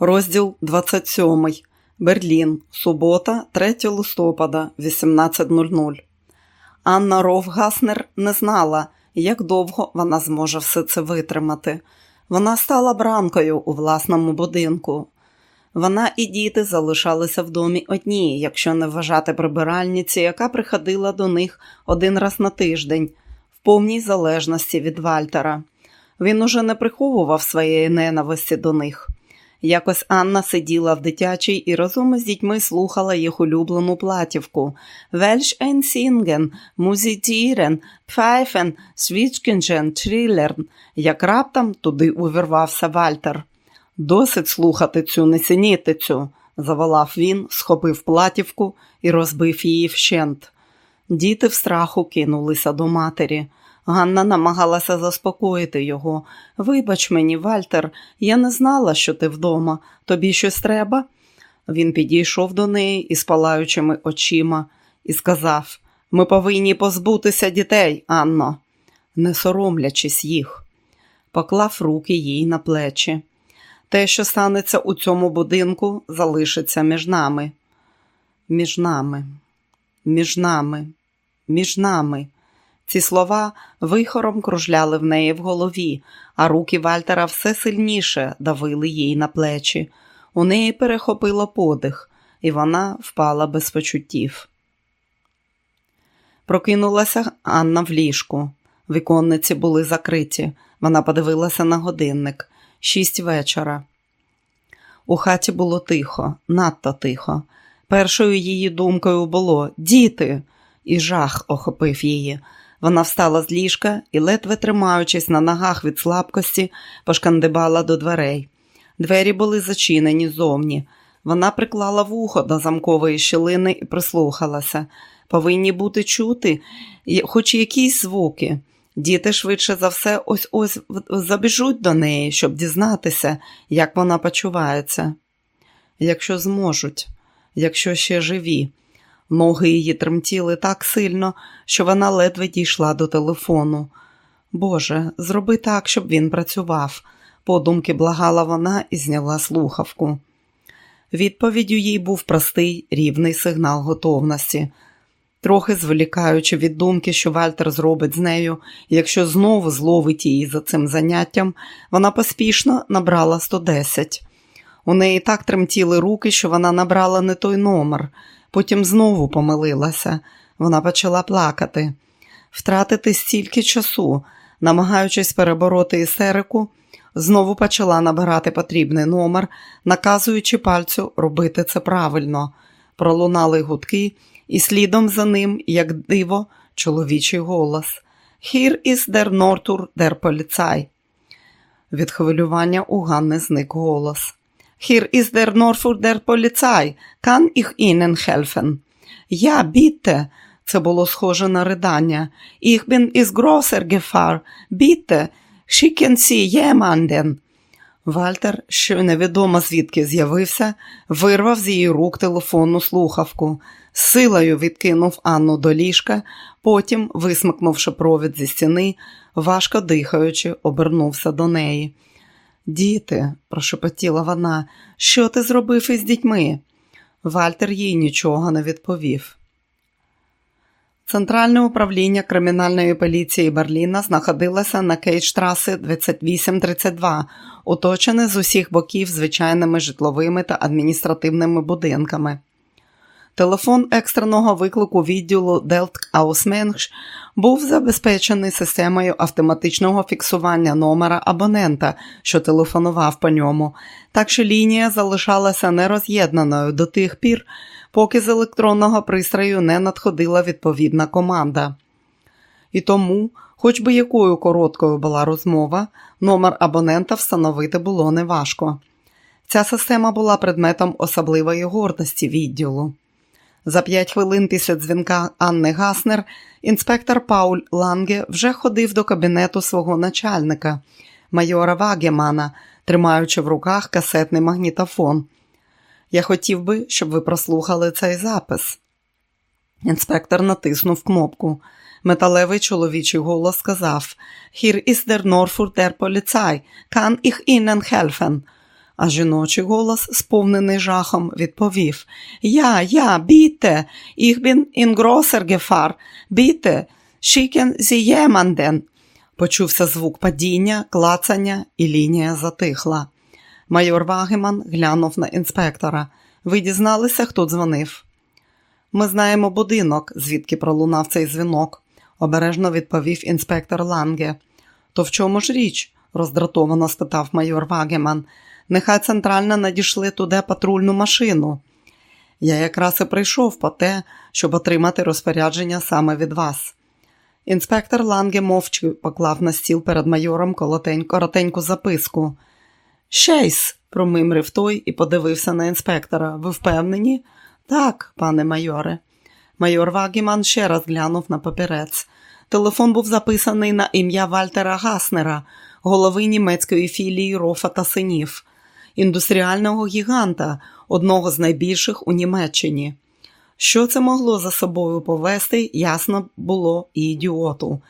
Розділ 27. Берлін. Субота, 3 листопада, 18.00. Анна Ровгаснер не знала, як довго вона зможе все це витримати. Вона стала бранкою у власному будинку. Вона і діти залишалися в домі одні, якщо не вважати прибиральниці, яка приходила до них один раз на тиждень, в повній залежності від Вальтера. Він уже не приховував своєї ненависті до них. Якось Анна сиділа в дитячій і разом із дітьми слухала їх улюблену платівку Welch ein Singen, Musizieren, Pfeifen, Zwitschern, Tirilieren, як раптом туди увірвався Вальтер. Досить слухати цю несенітицю, заволав він, схопив платівку і розбив її вщент. Діти в страху кинулися до матері. Ганна намагалася заспокоїти його. Вибач мені, Вальтер, я не знала, що ти вдома. Тобі щось треба? Він підійшов до неї із палаючими очима і сказав: Ми повинні позбутися дітей, Анно, не соромлячись їх, поклав руки їй на плечі. Те, що станеться у цьому будинку, залишиться між нами. Між нами, між нами, між нами. Ці слова вихором кружляли в неї в голові, а руки Вальтера все сильніше давили їй на плечі. У неї перехопило подих, і вона впала без почуттів. Прокинулася Анна в ліжку. Віконниці були закриті. Вона подивилася на годинник шість вечора. У хаті було тихо, надто тихо. Першою її думкою було діти, і жах охопив її. Вона встала з ліжка і, ледве тримаючись на ногах від слабкості, пошкандибала до дверей. Двері були зачинені зовні. Вона приклала вухо до замкової щілини і прислухалася. Повинні бути чути, хоч якісь звуки. Діти швидше за все ось ось забіжуть до неї, щоб дізнатися, як вона почувається. Якщо зможуть, якщо ще живі. Ноги її тремтіли так сильно, що вона ледве дійшла до телефону. Боже, зроби так, щоб він працював, подумки благала вона і зняла слухавку. Відповіддю їй був простий рівний сигнал готовності. Трохи зволікаючи від думки, що Вальтер зробить з нею, якщо знову зловить її за цим заняттям, вона поспішно набрала 110. У неї так тремтіли руки, що вона набрала не той номер потім знову помилилася. Вона почала плакати, втратити стільки часу, намагаючись перебороти істерику, знову почала набирати потрібний номер, наказуючи пальцю робити це правильно. Пролунали гудки, і слідом за ним, як диво, чоловічий голос. Here is der Nortur der Polizei. Від хвилювання у Ганни зник голос. Hier ist der Norfolk der Polizei. Kann ich Ihnen helfen? Я, bitte. Це було схоже на ридання. Ich bin is großer Gefahr. Bitte, schicken Sie jemanden. Вальтер, що невідомо звідки з'явився, вирвав з її рук телефонну слухавку, силою відкинув Анну до ліжка, потім, висмикнувши провід зі стіни, важко дихаючи, обернувся до неї. Діти, прошепотіла вона, що ти зробив із дітьми? Вальтер їй нічого не відповів. Центральне управління кримінальної поліції Берліна знаходилося на Кейтштраси 2832, оточене з усіх боків звичайними житловими та адміністративними будинками. Телефон екстреного виклику відділу Делт Аусменш був забезпечений системою автоматичного фіксування номера абонента, що телефонував по ньому, так що лінія залишалася нероз'єднаною до тих пір, поки з електронного пристрою не надходила відповідна команда. І тому, хоч би якою короткою була розмова, номер абонента встановити було неважко. Ця система була предметом особливої гордості відділу. За п'ять хвилин після дзвінка Анни Гаснер інспектор Пауль Ланге вже ходив до кабінету свого начальника, майора Вагемана, тримаючи в руках касетний магнітофон. Я хотів би, щоб ви прослухали цей запис. Інспектор натиснув кнопку. Металевий чоловічий голос сказав: ist der Norfurt der Polizei. Kann ich Ihnen helfen?» А жіночий голос, сповнений жахом, відповів Я, я, біте, bin in großer біте, Sie jemanden». Почувся звук падіння, клацання, і лінія затихла. Майор Вагеман глянув на інспектора. Ви дізналися, хто дзвонив? Ми знаємо будинок, звідки пролунав цей дзвінок, обережно відповів інспектор Ланге. То в чому ж річ? роздратовано спитав майор Вагеман. Нехай центральна надійшли туди патрульну машину. Я якраз і прийшов по те, щоб отримати розпорядження саме від вас. Інспектор Ланге мовчки поклав на стіл перед майором коротеньку записку. Шейс, промимрив той і подивився на інспектора. Ви впевнені? Так, пане майоре. Майор Вагіман ще раз глянув на папірець. Телефон був записаний на ім'я Вальтера Гаснера, голови німецької філії Рофа та синів, індустріального гіганта, одного з найбільших у Німеччині. Що це могло за собою повести, ясно було і ідіоту.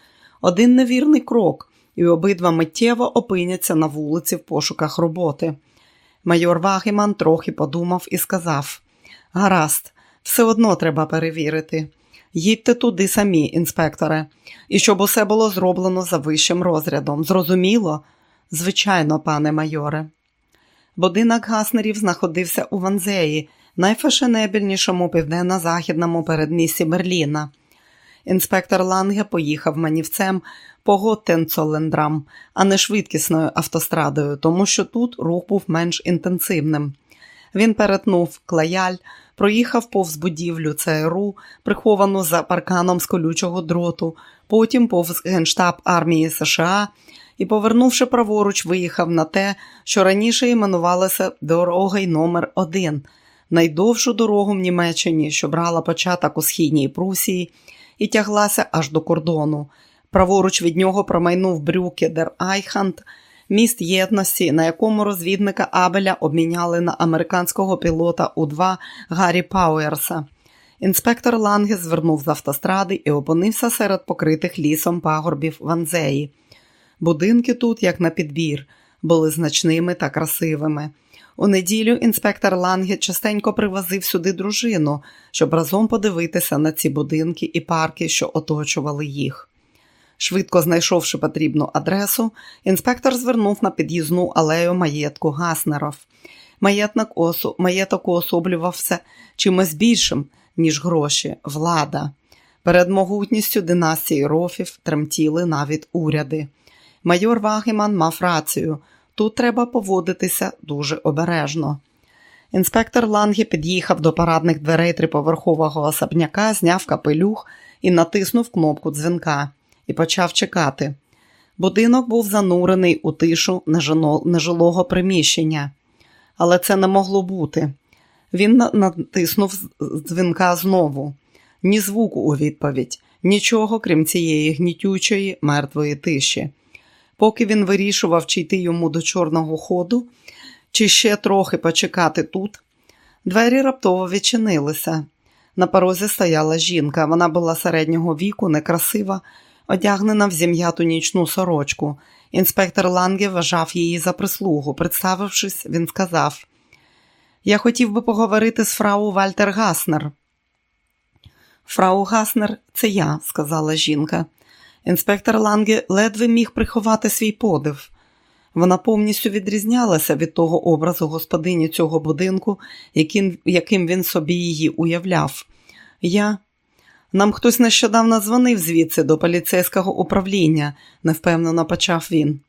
Один невірний крок, і обидва миттєво опиняться на вулиці в пошуках роботи. Майор Вагіман трохи подумав і сказав: Гаразд, все одно треба перевірити. Їдьте туди самі, інспекторе, і щоб усе було зроблено за вищим розрядом. Зрозуміло? Звичайно, пане майоре. Будинок Гаснерів знаходився у Ванзеї, найфешенебільнішому південно-західному передмісті Берліна. Інспектор Ланге поїхав манівцем по Готтенцолендрам, а не швидкісною автострадою, тому що тут рух був менш інтенсивним. Він перетнув клаяль, проїхав повз будівлю ЦРУ, приховану за парканом з колючого дроту, потім повз Генштаб армії США і, повернувши праворуч, виїхав на те, що раніше іменувалося дорогою номер 1 найдовшу дорогу в Німеччині, що брала початок у східній Прусії і тяглася аж до кордону. Праворуч від нього промайнув Брюкедер Айхант, міст єдності, на якому розвідника Абеля обміняли на американського пілота У-2 Гаррі Пауерса. Інспектор Ланге звернув з автостради і опинився серед покритих лісом пагорбів Ванзеї. Будинки тут, як на підбір, були значними та красивими. У неділю інспектор Ланге частенько привозив сюди дружину, щоб разом подивитися на ці будинки і парки, що оточували їх. Швидко знайшовши потрібну адресу, інспектор звернув на під'їзну алею маєтку Гаснеров. Осу... Маєток уособлювався чимось більшим, ніж гроші, влада. Перед могутністю династії рофів тремтіли навіть уряди. Майор Вагеман мав рацію тут треба поводитися дуже обережно. Інспектор Ланге під'їхав до парадних дверей триповерхового особняка, зняв капелюх і натиснув кнопку дзвінка і почав чекати. Будинок був занурений у тишу нежилого приміщення, але це не могло бути. Він натиснув дзвінка знову. Ні звуку у відповідь, нічого, крім цієї гнітючої, мертвої тиші. Поки він вирішував, чи йти йому до чорного ходу, чи ще трохи почекати тут, двері раптово відчинилися. На порозі стояла жінка. Вона була середнього віку, некрасива, одягнена в зім'яту нічну сорочку. Інспектор Ланге вважав її за прислугу. Представившись, він сказав: Я хотів би поговорити з фрау Вальтер Гаснер. Фрау Гаснер, це я, сказала жінка. Інспектор Ланге ледве міг приховати свій подив. Вона повністю відрізнялася від того образу господині цього будинку, яким, яким він собі її уявляв. Я нам хтось нещодавно дзвонив звідси до поліцейського управління, невпевнено почав він.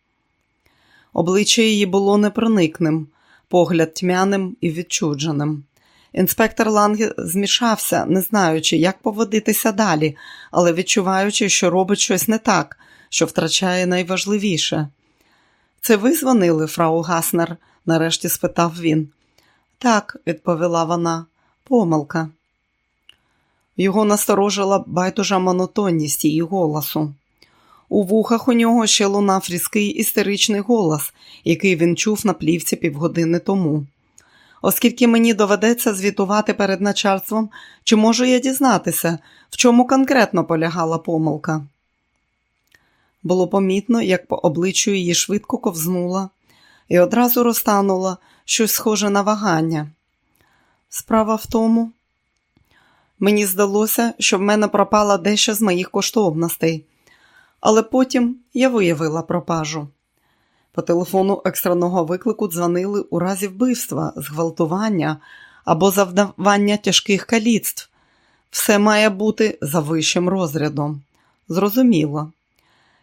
Обличчя її було непроникним, погляд тьмяним і відчудженим. Інспектор Ланге змішався, не знаючи, як поводитися далі, але відчуваючи, що робить щось не так, що втрачає найважливіше. Це ви дзвонили, фрау Гаснер? нарешті спитав він. Так, відповіла вона, помилка. Його насторожила байдужа монотонність її голосу. У вухах у нього ще лунав різкий істеричний голос, який він чув на плівці півгодини тому. Оскільки мені доведеться звітувати перед начальством, чи можу я дізнатися, в чому конкретно полягала помилка? Було помітно, як по обличчю її швидко ковзнула і одразу розтанула щось схоже на вагання. Справа в тому, мені здалося, що в мене пропала дещо з моїх коштовностей, але потім я виявила пропажу. По телефону екстреного виклику дзвонили у разі вбивства, зґвалтування або завдавання тяжких каліцтв. Все має бути за вищим розрядом. Зрозуміло.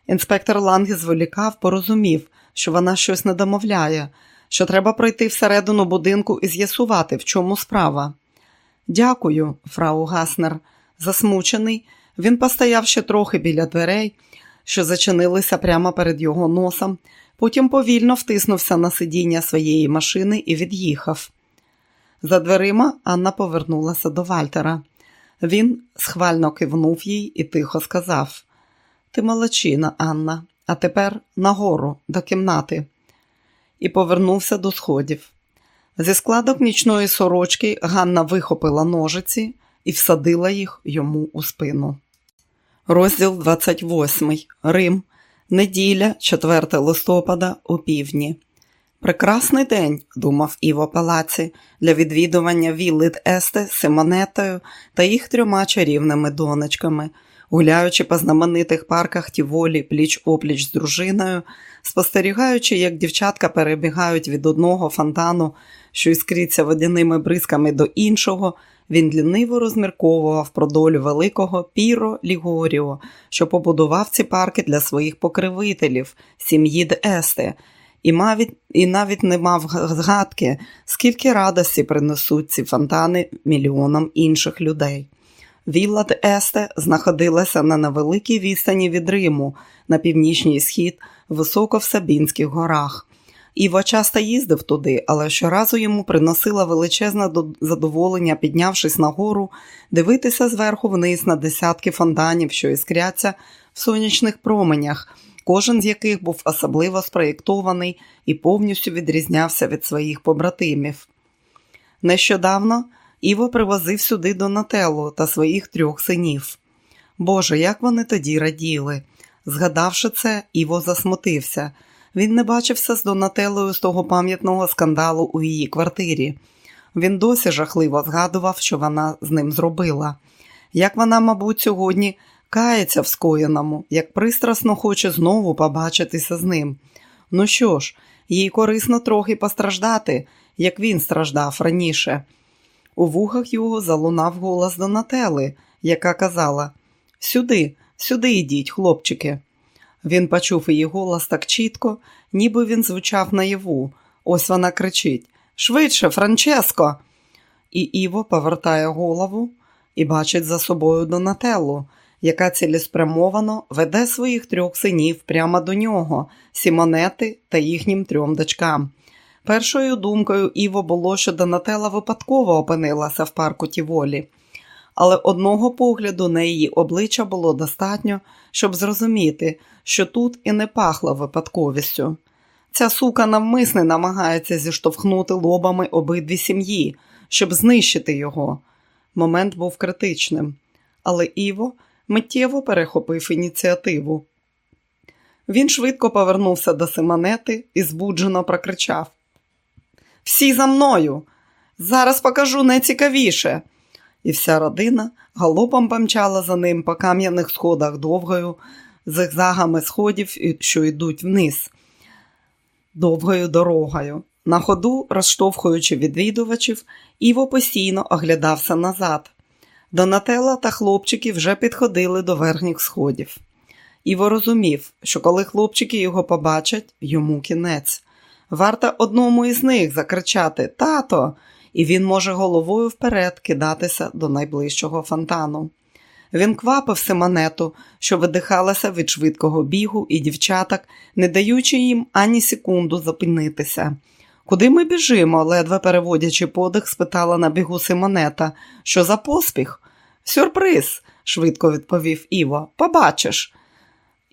Інспектор Лангі зволікав, порозумів, що вона щось не домовляє, що треба пройти всередину будинку і з'ясувати, в чому справа. Дякую, фрау Гаснер. Засмучений, він постояв ще трохи біля дверей, що зачинилися прямо перед його носом, потім повільно втиснувся на сидіння своєї машини і від'їхав. За дверима Анна повернулася до Вальтера. Він схвально кивнув їй і тихо сказав: Ти молодчина, Анна, а тепер нагору, до кімнати. І повернувся до сходів. Зі складок нічної сорочки Ганна вихопила ножиці і всадила їх йому у спину. Розділ 28. Рим. Неділя, 4 листопада, у півдні. Прекрасний день, думав Іво Палаці, для відвідування Віллит Есте з Симонетою та їх трьома чарівними донечками, гуляючи по знаменитих парках Тіволі пліч опліч з дружиною, спостерігаючи, як дівчатка перебігають від одного фонтану, що іскриться водяними бризками до іншого, він ліниво розмірковував про долю великого Піро Лігоріо, що побудував ці парки для своїх покривителів, сім'ї Д Есте, і, і навіть не мав згадки, скільки радості принесуть ці фонтани мільйонам інших людей. Вілла Есте знаходилася на невеликій відстані від Риму на північній схід, високо в Сабінських горах. Іво часто їздив туди, але щоразу йому приносила величезне задоволення, піднявшись нагору, дивитися зверху вниз на десятки фонтанів, що іскряться в сонячних променях, кожен з яких був особливо спроєктований і повністю відрізнявся від своїх побратимів. Нещодавно Іво привозив сюди Донателло та своїх трьох синів. Боже, як вони тоді раділи! Згадавши це, Іво засмутився. Він не бачився з Донателлою з того пам'ятного скандалу у її квартирі. Він досі жахливо згадував, що вона з ним зробила. Як вона, мабуть, сьогодні кається в скоєному, як пристрасно хоче знову побачитися з ним. Ну що ж, їй корисно трохи постраждати, як він страждав раніше. У вухах його залунав голос Донатели, яка казала Сюди, сюди йдіть, хлопчики. Він почув її голос так чітко, ніби він звучав наяву. Ось вона кричить Швидше, Франческо. І Іво повертає голову і бачить за собою Донателлу, яка цілеспрямовано веде своїх трьох синів прямо до нього, Сімонети та їхнім трьом дочкам. Першою думкою Іво було, що Донателла випадково опинилася в парку Тіволі але одного погляду на її обличчя було достатньо, щоб зрозуміти, що тут і не пахло випадковістю. Ця сука навмисне намагається зіштовхнути лобами обидві сім'ї, щоб знищити його. Момент був критичним, але Іво миттєво перехопив ініціативу. Він швидко повернувся до Симонети і збуджено прокричав: Всі за мною! Зараз покажу найцікавіше і вся родина галопом помчала за ним по кам'яних сходах довгою, зигзагами сходів, що йдуть вниз, довгою дорогою. На ходу, розштовхуючи відвідувачів, Іво постійно оглядався назад. Донателла та хлопчики вже підходили до верхніх сходів. Іво розумів, що коли хлопчики його побачать, йому кінець. Варто одному із них закричати Тато, і він може головою вперед кидатися до найближчого фонтану. Він квапив Симонету, що видихалася від швидкого бігу і дівчаток, не даючи їм ані секунду зупинитися. Куди ми біжимо? ледве переводячи подих, спитала на бігу Симонета. Що за поспіх? Сюрприз, швидко відповів Іво. Побачиш.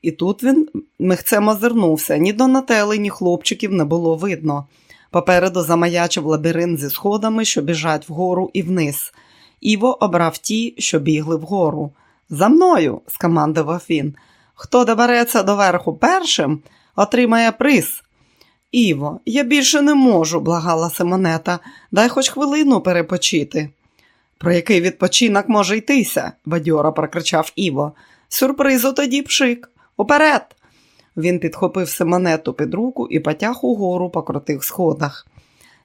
І тут він михцем озирнувся. Ні Донателли, ні хлопчиків не було видно. Попереду замаячив лабіринт зі сходами, що біжать вгору і вниз. Іво обрав ті, що бігли вгору. За мною, скомандував він. Хто добереться доверху першим, отримає приз. Іво, я більше не можу, благала Симонета, дай хоч хвилину перепочити. Про який відпочинок може йтися? бадьоро прокричав Іво. Сюрпризу тоді пшик. Уперед! Він підхопив Симонету під руку і потяг угору по крутих сходах.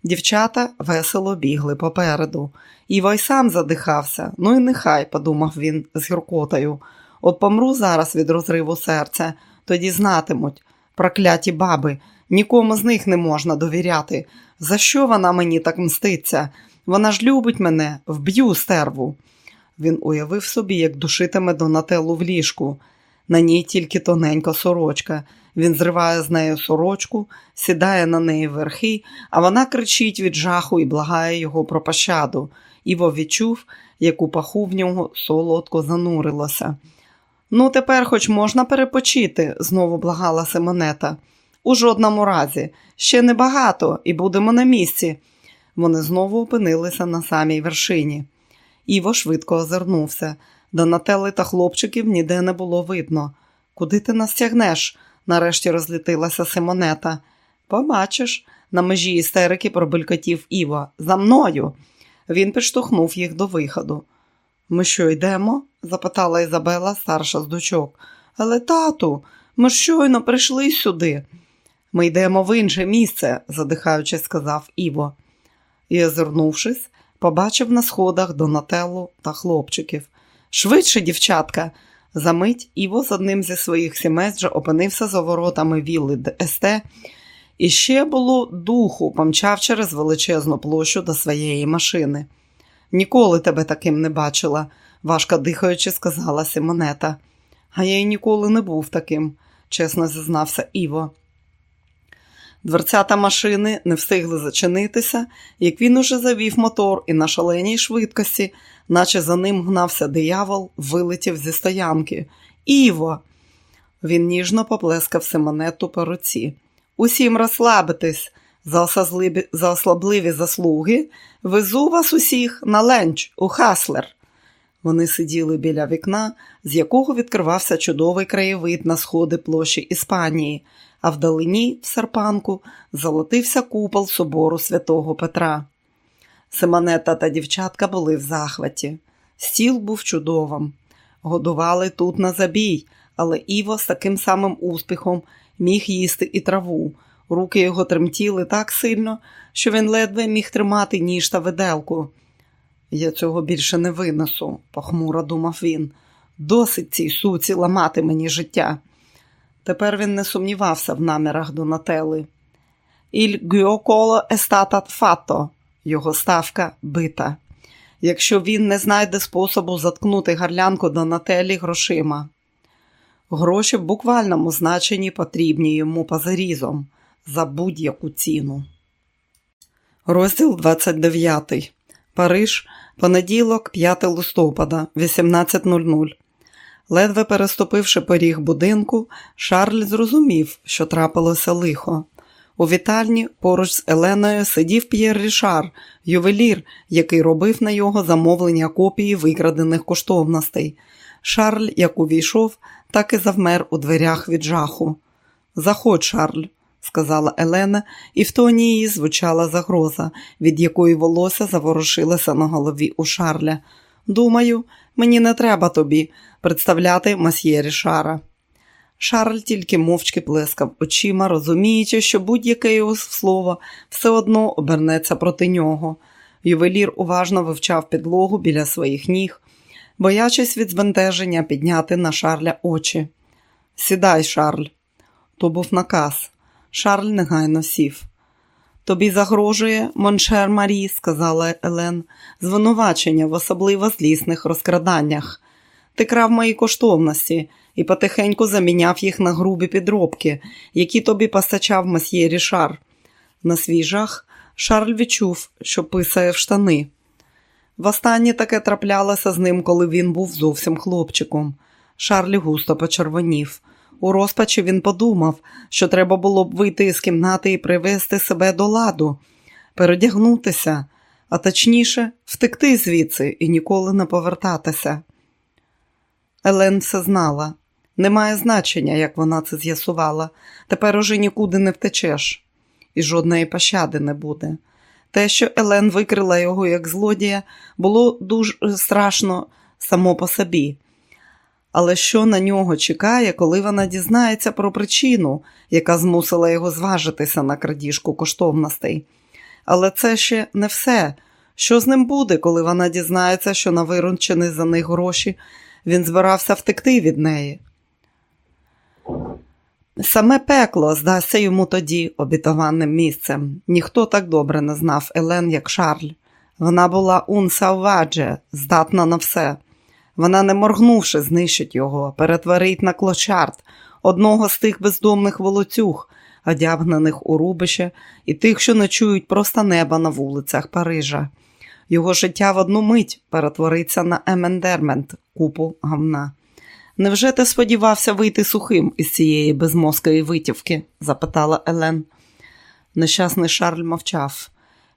Дівчата весело бігли попереду. Іво й сам задихався. Ну і нехай, подумав він з гіркотою. От помру зараз від розриву серця, тоді знатимуть. Прокляті баби, нікому з них не можна довіряти. За що вона мені так мститься? Вона ж любить мене, вб'ю стерву. Він уявив собі, як душитиме Донателлу в ліжку. На ній тільки тоненька сорочка. Він зриває з нею сорочку, сідає на неї верхи, а вона кричить від жаху і благає його про пощаду. Іво відчув, як у паху в нього солодко занурилося. Ну, тепер хоч можна перепочити, знову благала Симонета. У жодному разі, ще небагато, і будемо на місці. Вони знову опинилися на самій вершині. Іво швидко озирнувся. Донателли та хлопчиків ніде не було видно. Куди ти нас тягнеш? нарешті розлітилася Симонета. Побачиш, на межі істерики пробелькотів Іва. За мною. Він підштовхнув їх до виходу. Ми що, йдемо? запитала Ізабела, старша з дочок. Але, тату, ми щойно прийшли сюди. Ми йдемо в інше місце, задихаючи, сказав Іво. І, озирнувшись, побачив на сходах Донателлу та хлопчиків. Швидше, дівчатка. Замить Іво з одним зі своїх сімейств опинився за воротами вілли ДСТ і ще було духу, помчав через величезну площу до своєї машини. Ніколи тебе таким не бачила, важко дихаючи, сказала Симонета. А я й ніколи не був таким, чесно зізнався Іво. Дверцята машини не встигли зачинитися, як він уже завів мотор і на шаленій швидкості, наче за ним гнався диявол, вилетів зі стоянки. Іво! Він ніжно поплескав Симонету по руці. Усім розслабитись за, ослабливі заслуги, везу вас усіх на ленч у Хаслер. Вони сиділи біля вікна, з якого відкривався чудовий краєвид на сходи площі Іспанії, а вдалині, в серпанку, золотився купол собору святого Петра. Симонета та дівчатка були в захваті. Стіл був чудовим. Годували тут на забій, але Іво з таким самим успіхом міг їсти і траву. Руки його тремтіли так сильно, що він ледве міг тримати ніж та виделку. Я цього більше не винесу, похмуро думав він. Досить цій суці ламати мені життя. Тепер він не сумнівався в намірах Донателли. «Il giocolo è stato fatto» його ставка бита. Якщо він не знайде способу заткнути гарлянку Донателлі грошима. Гроші в буквальному значенні потрібні йому позарізом за будь-яку ціну. Розділ 29. Париж, понеділок, 5 листопада, 18.00. Ледве переступивши поріг будинку, Шарль зрозумів, що трапилося лихо. У вітальні поруч з Еленою сидів П'єр Рішар, ювелір, який робив на його замовлення копії викрадених коштовностей. Шарль, як увійшов, так і завмер у дверях від жаху. Заходь, Шарль, сказала Елена, і в тоні її звучала загроза, від якої волосся заворушилося на голові у Шарля. Думаю, мені не треба тобі представляти масьє Рішара. Шарль тільки мовчки плескав очима, розуміючи, що будь-яке його слово все одно обернеться проти нього. Ювелір уважно вивчав підлогу біля своїх ніг, боячись від збентеження підняти на Шарля очі. Сідай, Шарль. То був наказ. Шарль негайно сів. Тобі загрожує, Моншер Марі, сказала Елен, звинувачення в особливо злісних розкраданнях. Ти крав мої коштовності і потихеньку заміняв їх на грубі підробки, які тобі постачав масьє Рішар. На свій жах Шарль відчув, що писає в штани. Востаннє таке траплялося з ним, коли він був зовсім хлопчиком. Шарлі густо почервонів. У розпачі він подумав, що треба було б вийти з кімнати і привести себе до ладу, передягнутися, а точніше, втекти звідси і ніколи не повертатися. Елен все знала. Немає значення, як вона це з'ясувала. Тепер уже нікуди не втечеш. і жодної пощади не буде. Те, що Елен викрила його як злодія, було дуже страшно само по собі. Але що на нього чекає, коли вона дізнається про причину, яка змусила його зважитися на крадіжку коштовностей? Але це ще не все. Що з ним буде, коли вона дізнається, що на виручені за них гроші він збирався втекти від неї? Саме пекло здасться йому тоді обітованим місцем. Ніхто так добре не знав Елен, як Шарль. Вона була унсаувадже, здатна на все. Вона, не моргнувши, знищить його, перетворить на клочарт, одного з тих бездомних волоцюг, одягнених у рубище, і тих, що ночують просто неба на вулицях Парижа. Його життя в одну мить перетвориться на емендермент, купу гамна. Невже ти сподівався вийти сухим із цієї безмозкої витівки? запитала Елен. Нещасний Шарль мовчав.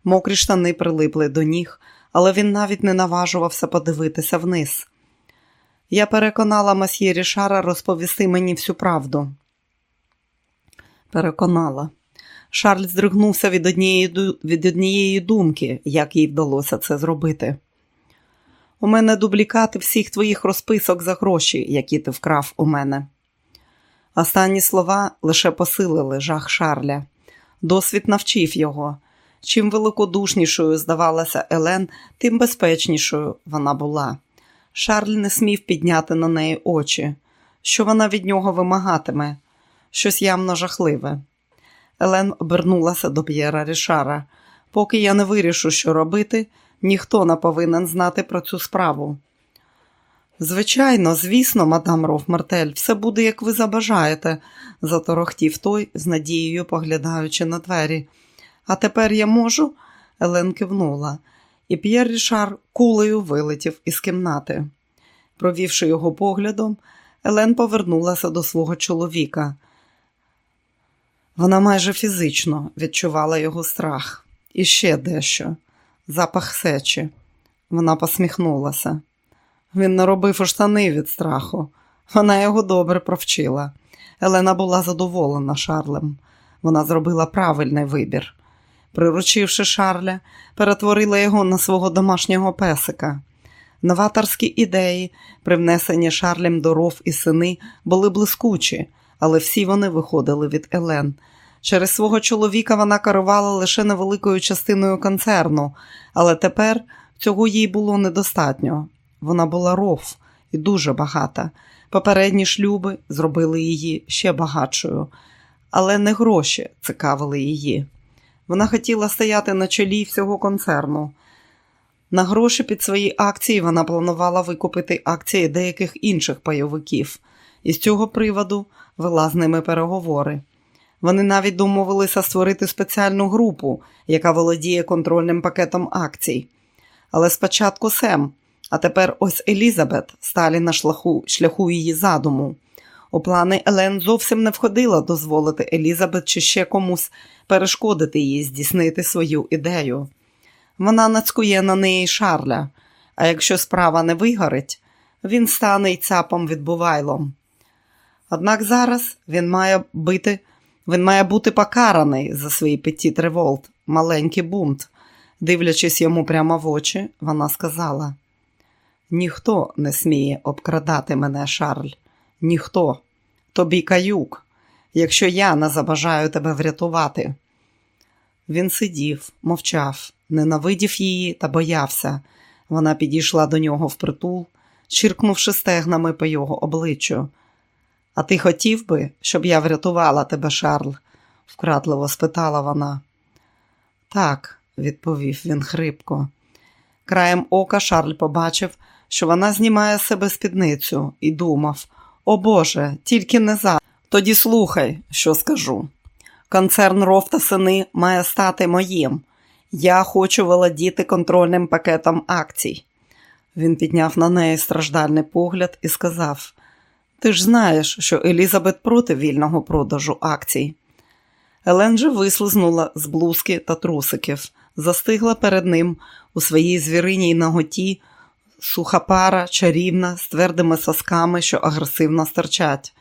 Мокрі штани прилипли до ніг, але він навіть не наважувався подивитися вниз. Я переконала масьє Рішара розповісти мені всю правду. Переконала. Шарль здригнувся від однієї, від однієї думки, як їй вдалося це зробити. У мене дублікати всіх твоїх розписок за гроші, які ти вкрав у мене. Останні слова лише посилили жах Шарля. Досвід навчив його. Чим великодушнішою здавалася Елен, тим безпечнішою вона була. Шарль не смів підняти на неї очі. Що вона від нього вимагатиме? Щось явно жахливе. Елен обернулася до П'єра Рішара. Поки я не вирішу, що робити, ніхто не повинен знати про цю справу. Звичайно, звісно, мадам Рофмартель, все буде, як ви забажаєте, заторохтів той, з надією поглядаючи на двері. А тепер я можу? Елен кивнула, і П'єр Рішар кулею вилетів із кімнати. Провівши його поглядом, Елен повернулася до свого чоловіка. Вона майже фізично відчувала його страх. І ще дещо запах сечі. Вона посміхнулася. Він наробив у штани від страху. Вона його добре провчила. Елена була задоволена Шарлем. Вона зробила правильний вибір. Приручивши Шарля, перетворила його на свого домашнього песика. Новаторські ідеї, привнесені Шарлем до ров і сини, були блискучі, але всі вони виходили від Елен. Через свого чоловіка вона керувала лише невеликою частиною концерну, але тепер цього їй було недостатньо. Вона була ров і дуже багата. Попередні шлюби зробили її ще багатшою, але не гроші цікавили її. Вона хотіла стояти на чолі всього концерну. На гроші під свої акції вона планувала викупити акції деяких інших пайовиків, і з цього приводу вела з ними переговори. Вони навіть домовилися створити спеціальну групу, яка володіє контрольним пакетом акцій. Але спочатку Сем, а тепер ось Елізабет сталі на шляху, шляху її задуму. У плани Елен зовсім не входило дозволити Елізабет чи ще комусь перешкодити їй здійснити свою ідею. Вона нацькує на неї Шарля, а якщо справа не вигорить, він стане й цапом відбувайлом. Однак зараз він має бити він має бути покараний за свій petite révolte, маленький бунт. Дивлячись йому прямо в очі, вона сказала: ніхто не сміє обкрадати мене, Шарль, ніхто. Тобі каюк, якщо я не забажаю тебе врятувати. Він сидів, мовчав, ненавидів її та боявся. Вона підійшла до нього впритул, чиркнувши стегнами по його обличчю. А ти хотів би, щоб я врятувала тебе, Шарл? вкрадливо спитала вона. Так, відповів він хрипко. Краєм ока Шарль побачив, що вона знімає з себе спідницю, і думав: О Боже, тільки не за. Тоді слухай, що скажу. Концерн Рофта сини має стати моїм. Я хочу володіти контрольним пакетом акцій. Він підняв на неї страждальний погляд і сказав: ти ж знаєш, що Елізабет проти вільного продажу акцій. Елен же вислизнула з блузки та трусиків, застигла перед ним у своїй звіриній наготі, суха пара, чарівна, з твердими сосками, що агресивно стирчать.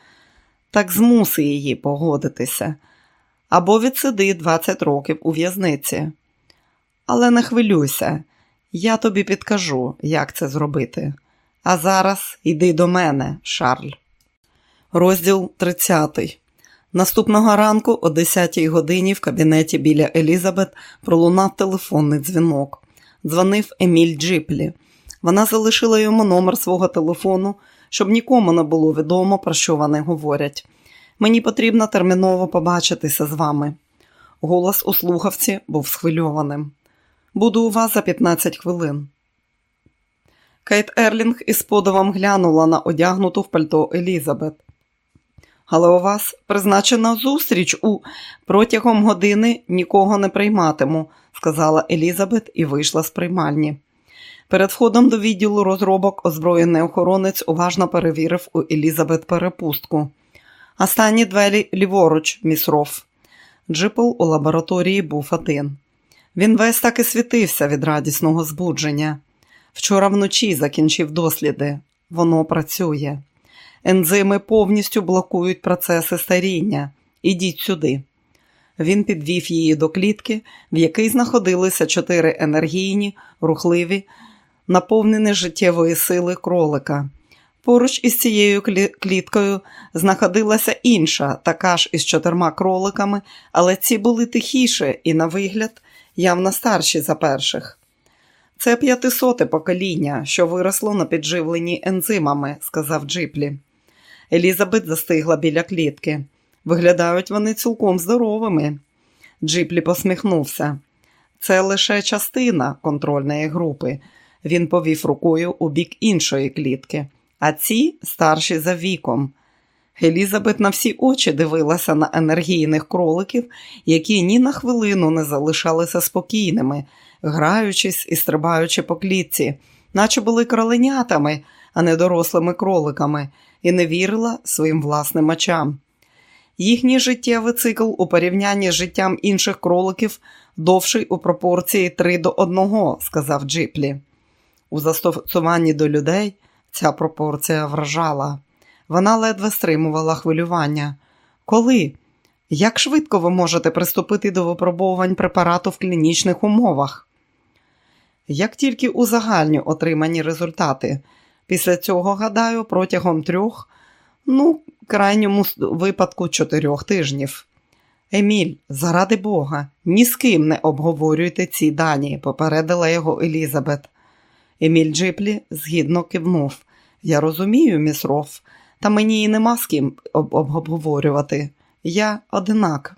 Так змуси її погодитися. або відсиди 20 років у в'язниці. Але не хвилюйся, я тобі підкажу, як це зробити. А зараз йди до мене, Шарль. Розділ 30. Наступного ранку о 10-й годині в кабінеті біля Елізабет пролунав телефонний дзвінок. Дзвонив Еміль Джиплі. Вона залишила йому номер свого телефону, щоб нікому не було відомо, про що вони говорять. Мені потрібно терміново побачитися з вами. Голос у слухавці був схвильованим. Буду у вас за 15 хвилин. Кейт Ерлінг із подивом глянула на одягнуту в пальто Елізабет. Але у вас призначена зустріч у протягом години нікого не прийматиму, сказала Елізабет і вийшла з приймальні. Перед входом до відділу розробок озброєний охоронець уважно перевірив у Елізабет перепустку. Останні двері ліворуч, міс Роф. Джипл у лабораторії був один. Він весь так і світився від радісного збудження. Вчора вночі закінчив досліди. Воно працює. Ензими повністю блокують процеси старіння. Ідіть сюди. Він підвів її до клітки, в якій знаходилися чотири енергійні, рухливі, наповнені життєвої сили кролика. Поруч із цією кліткою знаходилася інша, така ж із чотирма кроликами, але ці були тихіші і, на вигляд, явно старші за перших. Це п'ятисоте покоління, що виросло на підживленні ензимами, сказав Джиплі. Елізабет застигла біля клітки. Виглядають вони цілком здоровими. Джиплі посміхнувся. Це лише частина контрольної групи. Він повів рукою у бік іншої клітки, а ці старші за віком. Елізабет на всі очі дивилася на енергійних кроликів, які ні на хвилину не залишалися спокійними, граючись і стрибаючи по клітці, наче були кроленятами, а не дорослими кроликами, і не вірила своїм власним очам. Їхній життєвий цикл у порівнянні з життям інших кроликів довший у пропорції 3 до 1, сказав Джиплі. У застосуванні до людей ця пропорція вражала. Вона ледве стримувала хвилювання. Коли? Як швидко ви можете приступити до випробовувань препарату в клінічних умовах? Як тільки у загальні отримані результати. Після цього, гадаю, протягом трьох, ну, крайньому випадку чотирьох тижнів. Еміль, заради Бога, ні з ким не обговорюйте ці дані, попередила його Елізабет. Еміль Джиплі згідно кивнув. Я розумію, міс Роф, та мені і нема з ким обговорювати. Я одинак.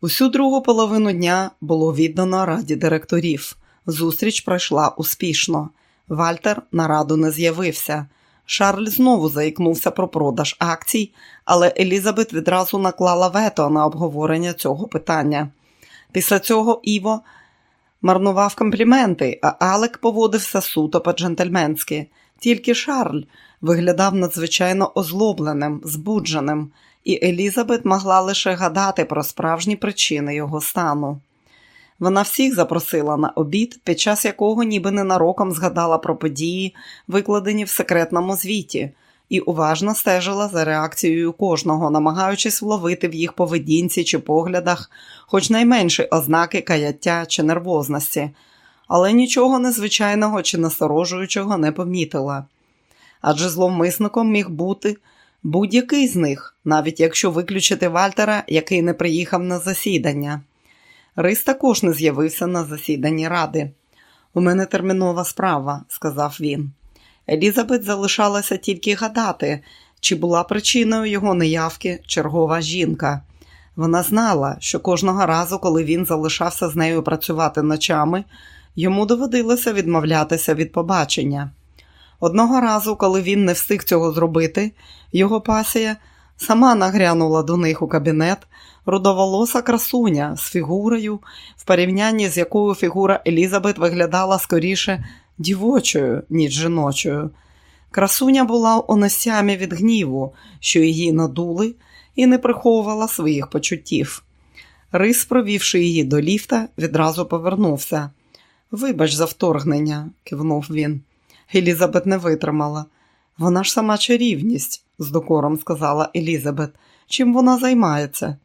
Усю другу половину дня було віддано раді директорів. Зустріч пройшла успішно. Вальтер на раду не з'явився. Шарль знову заікнувся про продаж акцій, але Елізабет відразу наклала вето на обговорення цього питання. Після цього Іво марнував компліменти, а Алек поводився суто по-джентльменськи. Тільки Шарль виглядав надзвичайно озлобленим, збудженим, і Елізабет могла лише гадати про справжні причини його стану. Вона всіх запросила на обід, під час якого ніби ненароком згадала про події, викладені в секретному звіті, і уважно стежила за реакцією кожного, намагаючись вловити в їх поведінці чи поглядах хоч найменші ознаки каяття чи нервозності, але нічого незвичайного чи насторожуючого не помітила. Адже зловмисником міг бути будь-який з них, навіть якщо виключити Вальтера, який не приїхав на засідання. Рис також не з'явився на засіданні ради. У мене термінова справа, сказав він. Елізабет залишалася тільки гадати, чи була причиною його неявки чергова жінка. Вона знала, що кожного разу, коли він залишався з нею працювати ночами, йому доводилося відмовлятися від побачення. Одного разу, коли він не встиг цього зробити, його пасія сама нагрянула до них у кабінет рудоволоса красуня з фігурою, в порівнянні з якою фігура Елізабет виглядала скоріше дівочою, ніж жіночою. Красуня була оносями від гніву, що її надули, і не приховувала своїх почуттів. Рис, провівши її до ліфта, відразу повернувся. Вибач за вторгнення, кивнув він. Елізабет не витримала. Вона ж сама чарівність, з докором сказала Елізабет. чим вона займається.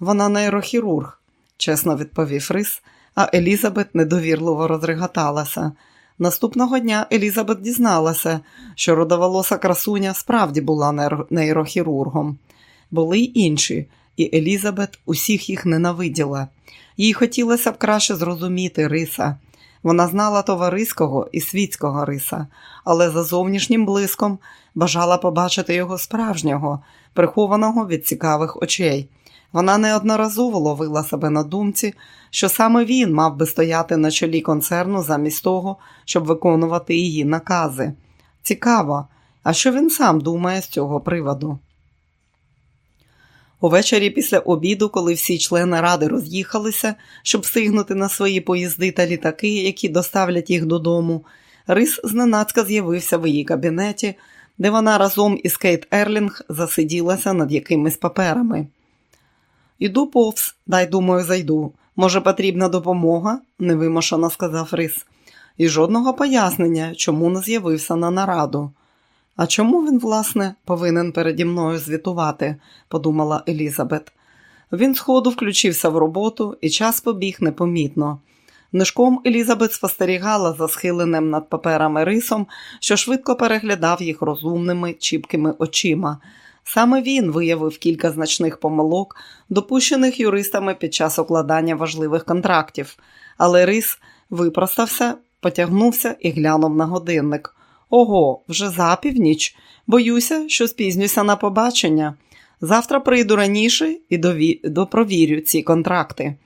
Вона нейрохірург, чесно відповів Рис, а Елізабет недовірливо розреготалася. Наступного дня Елізабет дізналася, що родоволоса красуня справді була нейрохірургом. Були й інші, і Елізабет усіх їх ненавиділа. Їй хотілося б краще зрозуміти риса. Вона знала товариського і світського риса, але за зовнішнім блиском бажала побачити його справжнього, прихованого від цікавих очей. Вона неодноразово ловила себе на думці, що саме він мав би стояти на чолі концерну замість того, щоб виконувати її накази. Цікаво, а що він сам думає з цього приводу? Увечері після обіду, коли всі члени ради роз'їхалися, щоб встигнути на свої поїзди та літаки, які доставлять їх додому, Рис зненацька з'явився в її кабінеті, де вона разом із Кейт Ерлінг засиділася над якимись паперами. Іду повз, дай, думаю, зайду. Може, потрібна допомога, невимушено сказав Рис, і жодного пояснення, чому не з'явився на нараду. А чому він, власне, повинен переді мною звітувати, подумала Елізабет. Він сходу включився в роботу і час побіг непомітно. Нишком Елізабет спостерігала за схиленим над паперами рисом, що швидко переглядав їх розумними, чіпкими очима. Саме він виявив кілька значних помилок, допущених юристами під час укладання важливих контрактів, але рис випростався, потягнувся і глянув на годинник. Ого, вже за північ. Боюся, що спізнюся на побачення. Завтра прийду раніше і дові... допровірю ці контракти.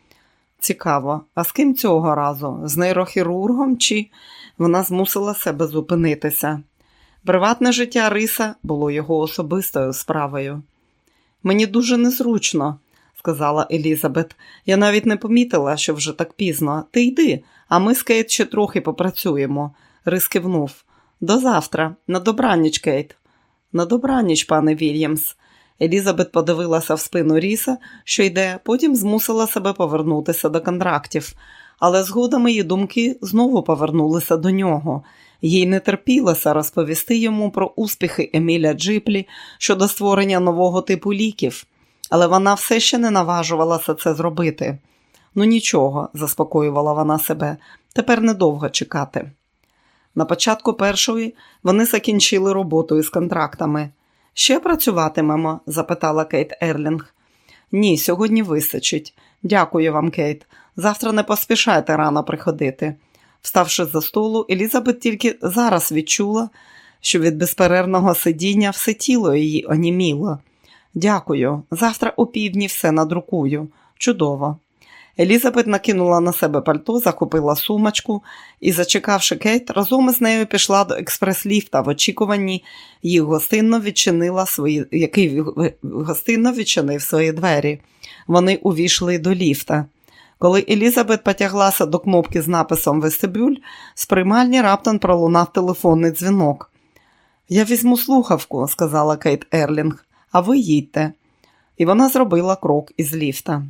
Цікаво, а з ким цього разу? З нейрохірургом чи вона змусила себе зупинитися? Приватне життя Риса було його особистою справою. Мені дуже незручно, сказала Елізабет. Я навіть не помітила, що вже так пізно. Ти йди, а ми з Кейт ще трохи попрацюємо. Ріс кивнув. До завтра, на добраніч, Кейт. На добраніч, пане Вільямс. Елізабет подивилася в спину Ріса, що йде, потім змусила себе повернутися до контрактів, але згодом її думки знову повернулися до нього. Їй не терпілося розповісти йому про успіхи Еміля Джиплі щодо створення нового типу ліків, але вона все ще не наважувалася це зробити. Ну нічого, заспокоювала вона себе, тепер недовго чекати. На початку першої вони закінчили роботу із контрактами. Ще працюватимемо? запитала Кейт Ерлінг. Ні, сьогодні вистачить. Дякую вам, Кейт. Завтра не поспішайте рано приходити. Вставши з-за столу, Елізабет тільки зараз відчула, що від безперервного сидіння все тіло її оніміло. Дякую, завтра опівдні все надрукую. Чудово. Елізабет накинула на себе пальто, захопила сумочку і, зачекавши Кейт, разом із нею пішла до експрес-ліфта в очікуванні, їх гостинно відчинила свої, який гостинно відчинив свої двері. Вони увійшли до ліфта. Коли Елізабет потяглася до кнопки з написом Вестибюль, з приймальні раптом пролунав телефонний дзвінок. Я візьму слухавку, сказала Кейт Ерлінг, а ви їдьте. І вона зробила крок із ліфта.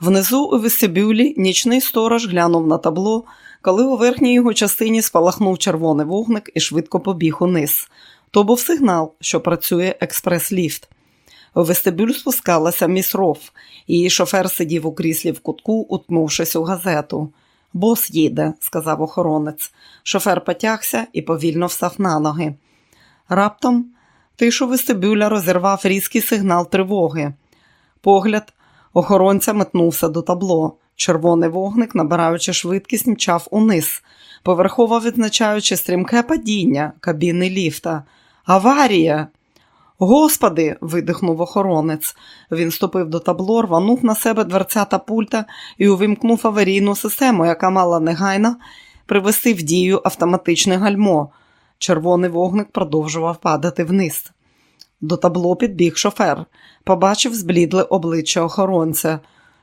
Внизу у вестибюлі нічний сторож глянув на табло, коли у верхній його частині спалахнув червоний вогник і швидко побіг униз. То був сигнал, що працює експрес-ліфт. У вестибюль спускалася міс Роф, її шофер сидів у кріслі в кутку, утнувшись у газету. Бос їде, сказав охоронець. Шофер потягся і повільно встав на ноги. Раптом тишу вестибюля розірвав різкий сигнал тривоги. Погляд охоронця метнувся до табло. Червоний вогник, набираючи швидкість, мчав униз, поверхово відзначаючи стрімке падіння кабіни ліфта. Аварія! Господи, видихнув охоронець. Він ступив до табло, рванув на себе дверця та пульта і увімкнув аварійну систему, яка мала негайно привести в дію автоматичне гальмо. Червоний вогник продовжував падати вниз. До табло підбіг шофер, побачив зблідле обличчя охоронця.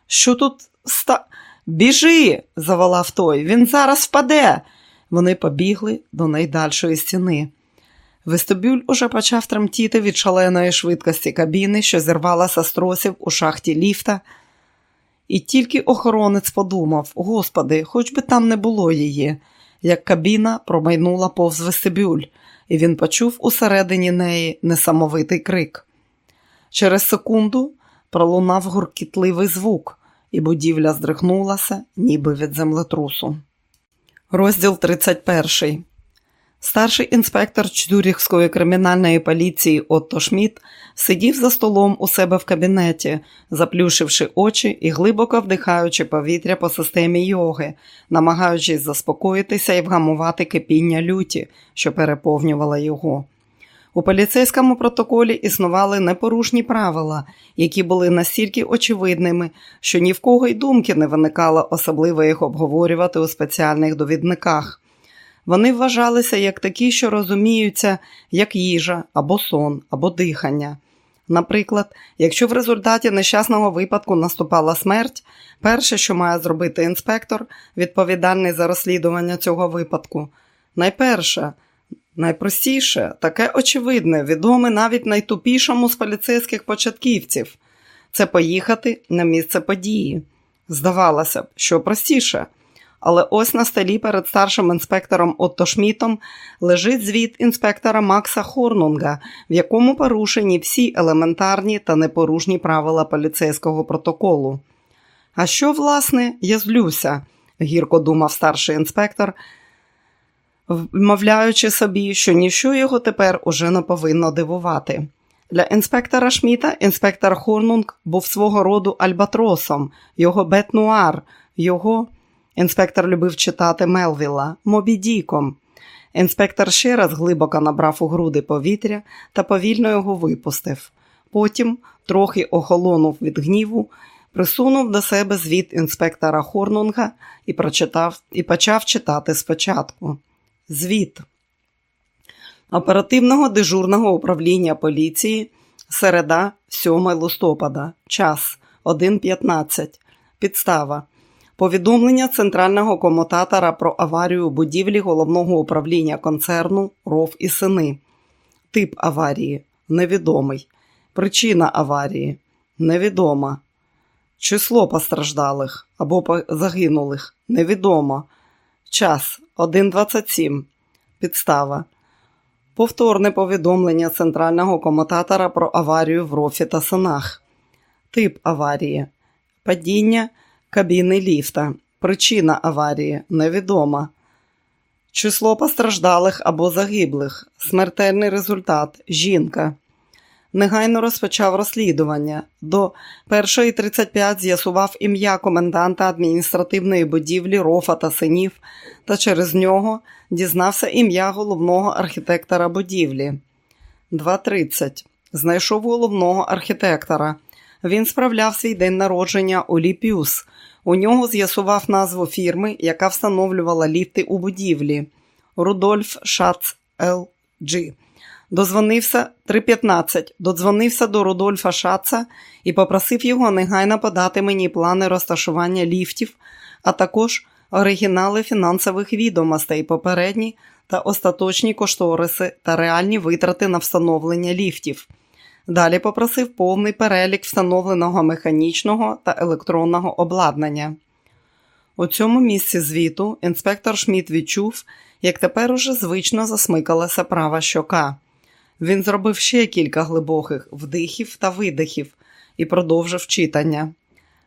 Що тут ста. Біжи, заволав той, він зараз впаде. Вони побігли до найдальшої стіни. Вестибюль уже почав тремтіти від шаленої швидкості кабіни, що зірвалася з тросів у шахті ліфта. І тільки охоронець подумав: Господи, хоч би там не було її, як кабіна промайнула повз вестибюль. і він почув усередині неї несамовитий крик. Через секунду пролунав гуркітливий звук, і будівля здригнулася, ніби від землетрусу. Розділ 31 Старший інспектор Чдюрівської кримінальної поліції Отто Шмідт сидів за столом у себе в кабінеті, заплющивши очі і глибоко вдихаючи повітря по системі йоги, намагаючись заспокоїтися і вгамувати кипіння люті, що переповнювала його. У поліцейському протоколі існували непорушні правила, які були настільки очевидними, що ні в кого й думки не виникало особливо їх обговорювати у спеціальних довідниках. Вони вважалися як такі, що розуміються, як їжа або сон, або дихання. Наприклад, якщо в результаті нещасного випадку наступала смерть, перше, що має зробити інспектор, відповідальний за розслідування цього випадку, найперше, найпростіше, таке очевидне, відоме навіть найтупішому з поліцейських початківців це поїхати на місце події. Здавалося б, що простіше. Але ось на столі перед старшим інспектором Отто Шмітом лежить звіт інспектора Макса Хорнунга, в якому порушені всі елементарні та непорушні правила поліцейського протоколу. А що, власне, я злюся, гірко думав старший інспектор, вмовляючи собі, що ніщо його тепер уже не повинно дивувати. Для інспектора Шміта інспектор Хорнунг був свого роду альбатросом, його бетнуар, його. Інспектор любив читати Мелвіла Мобі Діком. Інспектор ще раз глибоко набрав у груди повітря та повільно його випустив. Потім, трохи охолонув від гніву, присунув до себе звіт інспектора Хорнунга і прочитав, і почав читати спочатку. Звіт оперативного дежурного управління поліції середа, 7 листопада, час 1.15. Підстава. Повідомлення центрального комутатора про аварію будівлі головного управління концерну Ров і сини. Тип аварії невідомий. Причина аварії невідома. Число постраждалих або загинулих невідомо. Час 1.27. Підстава. Повторне повідомлення центрального комутатора про аварію в Рофі та Синах. Тип аварії. Падіння кабіни ліфта. Причина аварії невідома. Число постраждалих або загиблих. Смертельний результат. Жінка. Негайно розпочав розслідування. До 1.35 з'ясував ім'я коменданта адміністративної будівлі Рофа та синів та через нього дізнався ім'я головного архітектора будівлі. 2.30. Знайшов головного архітектора. Він справляв свій день народження у Ліпюс. У нього з'ясував назву фірми, яка встановлювала ліфти у будівлі Рудольф Шац Л.Джі. Дозвонився 3.15, додзвонився до Рудольфа Шаца і попросив його негайно подати мені плани розташування ліфтів, а також оригінали фінансових відомостей, попередні та остаточні кошториси та реальні витрати на встановлення ліфтів. Далі попросив повний перелік встановленого механічного та електронного обладнання. У цьому місці звіту інспектор Шміт відчув, як тепер уже звично засмикалася права щока. Він зробив ще кілька глибоких вдихів та видихів і продовжив читання.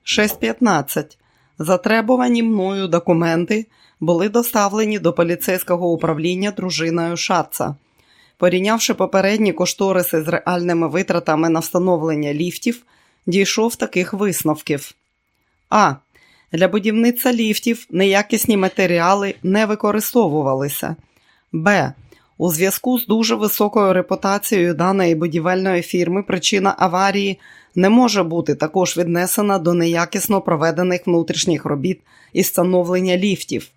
6.15. Затребувані мною документи були доставлені до поліцейського управління дружиною Шаца. Порівнявши попередні кошториси з реальними витратами на встановлення ліфтів, дійшов таких висновків. А. Для будівництва ліфтів неякісні матеріали не використовувалися. Б. У зв'язку з дуже високою репутацією даної будівельної фірми причина аварії не може бути також віднесена до неякісно проведених внутрішніх робіт і встановлення ліфтів.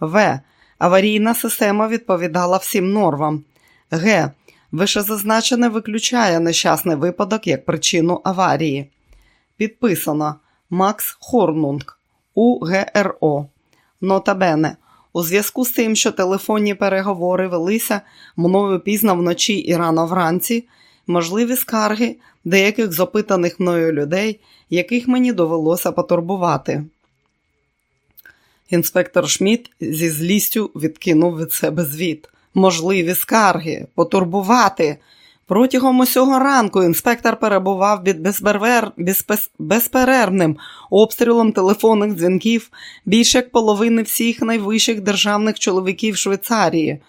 В. Аварійна система відповідала всім нормам. Г. Вишезазначене виключає нещасний випадок як причину аварії. Підписано Макс Хорнунг УГРО. Нотабене. У зв'язку з тим, що телефонні переговори велися мною пізно вночі і рано вранці, можливі скарги деяких з опитаних мною людей, яких мені довелося потурбувати. Інспектор Шмідт зі злістю відкинув від себе звіт. Можливі скарги, потурбувати. Протягом усього ранку інспектор перебував під безперер... безперервним обстрілом телефонних дзвінків більше як половини всіх найвищих державних чоловіків Швейцарії.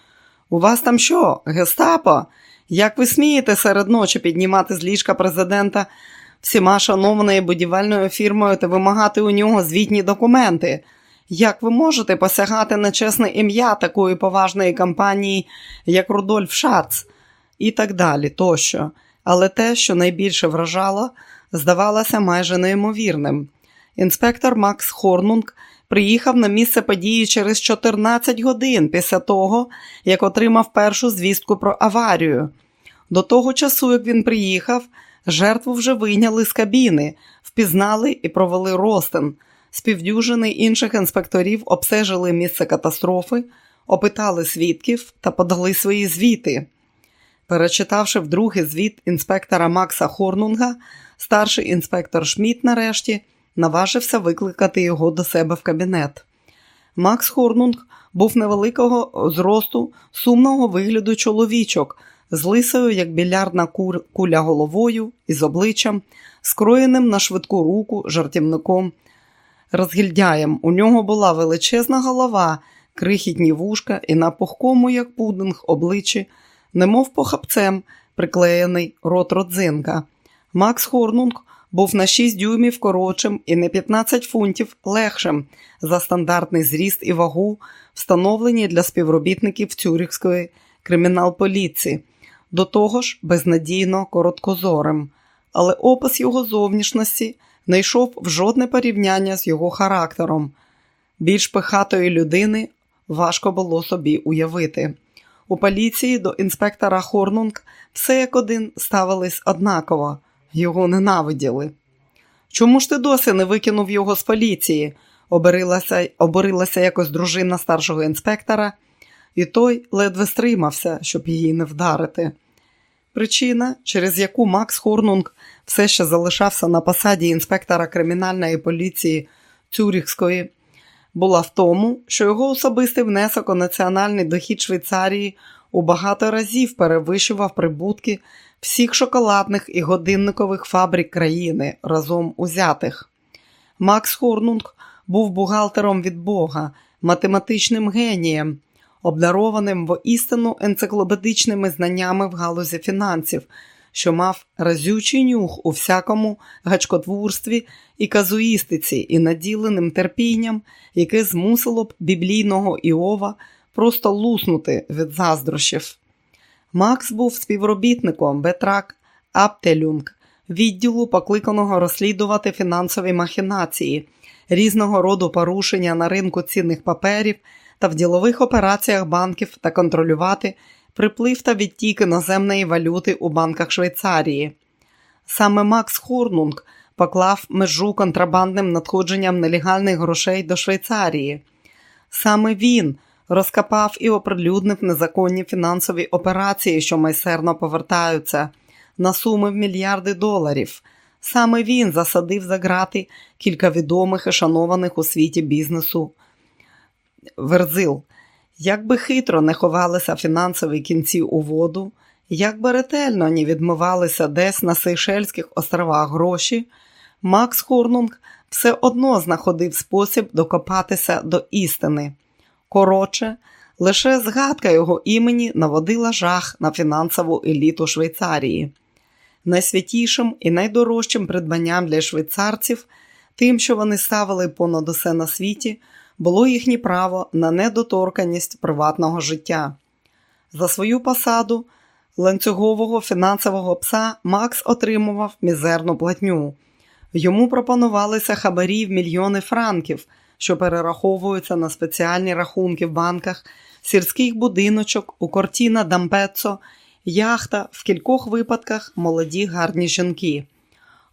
У вас там що, гестапо? Як ви смієте серед ночі піднімати з ліжка президента всіма шанованою будівельною фірмою та вимагати у нього звітні документи? Як ви можете посягати на чесне ім'я такої поважної компанії, як Рудольф Шац? І так далі, тощо. Але те, що найбільше вражало, здавалося майже неймовірним. Інспектор Макс Хорнунг приїхав на місце події через 14 годин після того, як отримав першу звістку про аварію. До того часу, як він приїхав, жертву вже вийняли з кабіни, впізнали і провели ростин. Співдюжини інших інспекторів обстежили місце катастрофи, опитали свідків та подали свої звіти. Перечитавши вдруге звіт інспектора Макса Хорнунга, старший інспектор Шміт нарешті наважився викликати його до себе в кабінет. Макс Хорнунг був невеликого зросту, сумного вигляду чоловічок, з лисою, як білярдна куля головою і з обличчям, скроєним на швидку руку жартівником. Розгільдяєм у нього була величезна голова, крихітні вушка і на пухкому, як пудинг, обличчі, немов похапцем, приклеєний рот родзинка. Макс Хорнунг був на 6 дюймів коротшим і на 15 фунтів легшим за стандартний зріст і вагу, встановлені для співробітників Цюрихської кримінал-поліції, до того ж безнадійно короткозорим. Але опис його зовнішності не йшов в жодне порівняння з його характером. Більш пихатої людини важко було собі уявити. У поліції до інспектора Хорнунг все як один ставились однаково, його ненавиділи. Чому ж ти досі не викинув його з поліції? оборилася, оборилася якось дружина старшого інспектора, і той ледве стримався, щоб її не вдарити. Причина, через яку Макс Хорнунг все ще залишався на посаді інспектора кримінальної поліції Цюріхської, була в тому, що його особистий внесок у національний дохід Швейцарії у багато разів перевищував прибутки всіх шоколадних і годинникових фабрик країни разом узятих. Макс Хорнунг був бухгалтером від Бога, математичним генієм, обдарованим воістину енциклопедичними знаннями в галузі фінансів, що мав разючий нюх у всякому гачкотворстві і казуїстиці, і наділеним терпінням, яке змусило б біблійного Іова просто луснути від заздрощів. Макс був співробітником Бетрак Аптелюнг, відділу, покликаного розслідувати фінансові махінації, різного роду порушення на ринку цінних паперів та в ділових операціях банків та контролювати приплив та відтік іноземної валюти у банках Швейцарії. Саме Макс Хорнунг поклав межу контрабандним надходженням нелегальних грошей до Швейцарії. Саме він розкопав і оприлюднив незаконні фінансові операції, що майстерно повертаються на суми в мільярди доларів. Саме він засадив за грати кілька відомих і шанованих у світі бізнесу верзил. Як би хитро не ховалися фінансові кінці у воду, як би ретельно не відмивалися десь на Сейшельських островах гроші, Макс Хорнунг все одно знаходив спосіб докопатися до істини. Коротше, лише згадка його імені наводила жах на фінансову еліту Швейцарії. Найсвятішим і найдорожчим придбанням для швейцарців, тим, що вони ставили понад усе на світі, було їхнє право на недоторканість приватного життя. За свою посаду ланцюгового фінансового пса Макс отримував мізерну платню. Йому пропонувалися хабарі в мільйони франків, що перераховуються на спеціальні рахунки в банках, сільських будиночок, у Кортіна Дампецо, яхта, в кількох випадках молоді гарні жінки.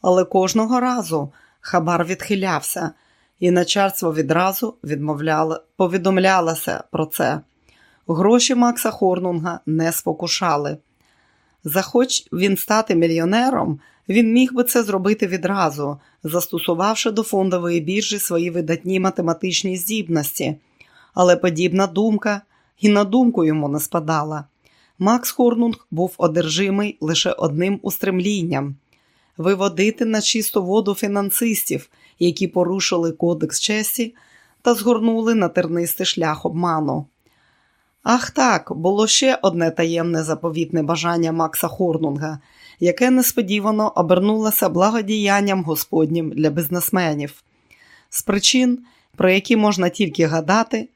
Але кожного разу хабар відхилявся, і начальство відразу повідомлялося про це. Гроші Макса Хорнунга не спокушали. Захоч він стати мільйонером, він міг би це зробити відразу, застосувавши до фондової біржі свої видатні математичні здібності, але подібна думка і на думку йому не спадала. Макс Хорнунг був одержимий лише одним устремлінням виводити на чисту воду фінансистів, які порушили кодекс честі та згорнули на тернистий шлях обману. Ах так, було ще одне таємне заповітне бажання Макса Хорнунга, яке несподівано обернулося благодіянням господнім для бізнесменів. З причин, про які можна тільки гадати,